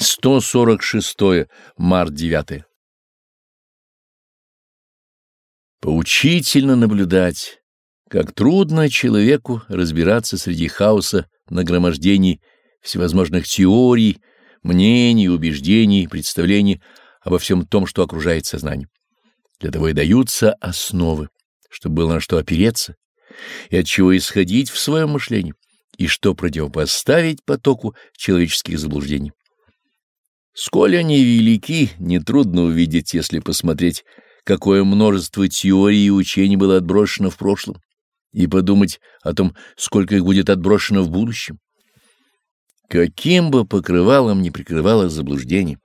146. Март 9. Поучительно наблюдать, как трудно человеку разбираться среди хаоса нагромождений всевозможных теорий, мнений, убеждений, представлений обо всем том, что окружает сознание. Для того и даются основы, чтобы было на что опереться и от чего исходить в своем мышлении, и что противопоставить потоку человеческих заблуждений. Сколь они велики, нетрудно увидеть, если посмотреть, какое множество теорий и учений было отброшено в прошлом, и подумать о том, сколько их будет отброшено в будущем. Каким бы покрывалом ни прикрывалось заблуждение,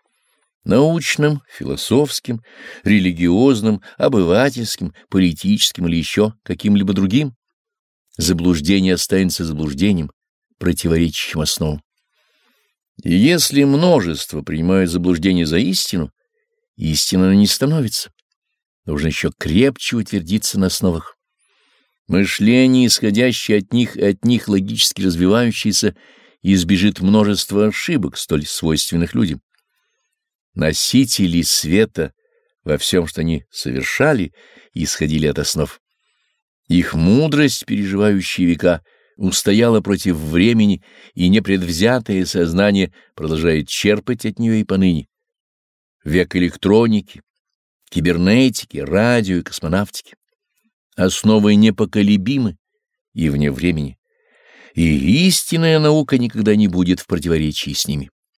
научным, философским, религиозным, обывательским, политическим или еще каким-либо другим, заблуждение останется заблуждением, противоречащим основам. Если множество принимают заблуждение за истину, истина не становится. Нужно еще крепче утвердиться на основах. Мышление, исходящее от них и от них логически развивающееся, избежит множества ошибок, столь свойственных людям. Носители света во всем, что они совершали, исходили от основ. Их мудрость, переживающая века, устояла против времени, и непредвзятое сознание продолжает черпать от нее и поныне. Век электроники, кибернетики, радио и космонавтики. Основы непоколебимы и вне времени, и истинная наука никогда не будет в противоречии с ними.